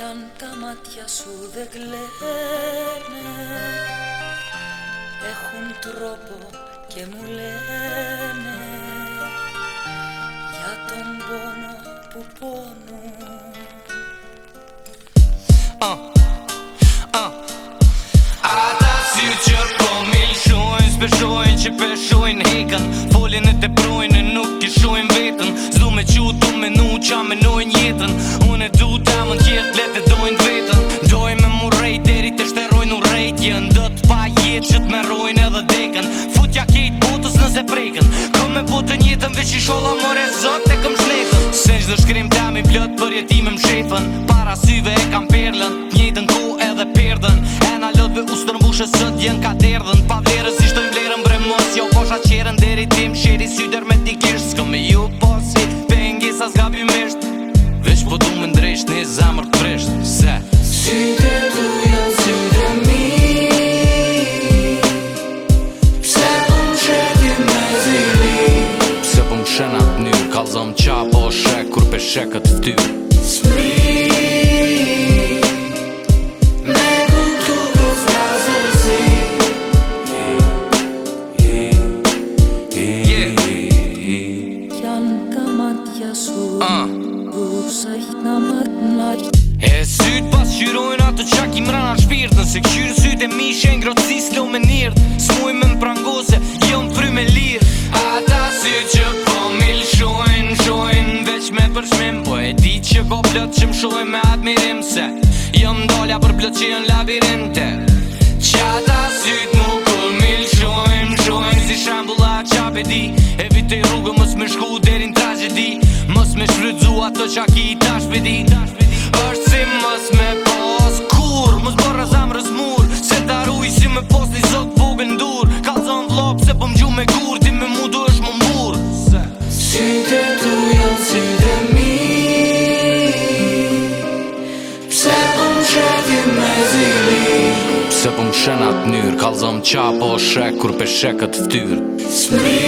Κι αν τα μάτια σου δεν κλαίνε έχουν τρόπο και μου λένε για τον πόνο που πόμουν Α, τα κομίλ που μιλήσω ειν' σπεσόιν' και πέσω ειν' έγκαθ, φώλαινε, τεπρώινε ν' ουκησόιν' βέτον, σδου με τσούτου, με νούτσα, με jetën Unë e du të në kjetë Letë e dojnë vetën Dojnë me mu Deri të shterojnë u rejt Jën dët pa jetë Që të merojnë edhe dekën Futja kejt botës nëse prejkën Këm me botën jetën Vesh i shola more zot e këm shnefën Se një dhe shkrim të i plët Për jetime më shefën Para syve e kam perlën Njëtën ku edhe perdën E na lëtve u stërmbushe Sët jën ka derdhen Pa vlerës si shtojnë vlerën bre Jo posha qeren deri tim Shiri syder me ju posi Pengis as gabi me zamër të prisht Se Si të du janë si të mi Pse pëm po qëtim me zili Pse pëm po qëna të një Kalzëm qa po shek Kur pe shekët Ah. E syt pas qyrojnë ato qa ki mra në shpirtën Se këqyrë syt e mishë e ngroci s'lo me njërt S'muj me më prangose, jo më fry me lirë Ata syt që po mil shojnë, shojnë veç me përshmim Po e di që po plët që më shojnë me admirim Se jo dolla për plët që jënë labirinte Qa ta syt mu po mil shojnë, shojnë Si shambulla qa pe di E rrugë mës më shku derin të me shfrydzu ato qa ki i tash pëdi është si mës me pas kur Mës borra zamrës mur Se ta i si me pas një zot vogën dur Ka zon vlop se pëm po gju me gur Ti me mu du është më mbur Se Si të tu janë si dhe mi Pse pëm po qëti me zili Pse pëm po shenat njër Ka zon qa po shek kur pe shekët ftyr Smi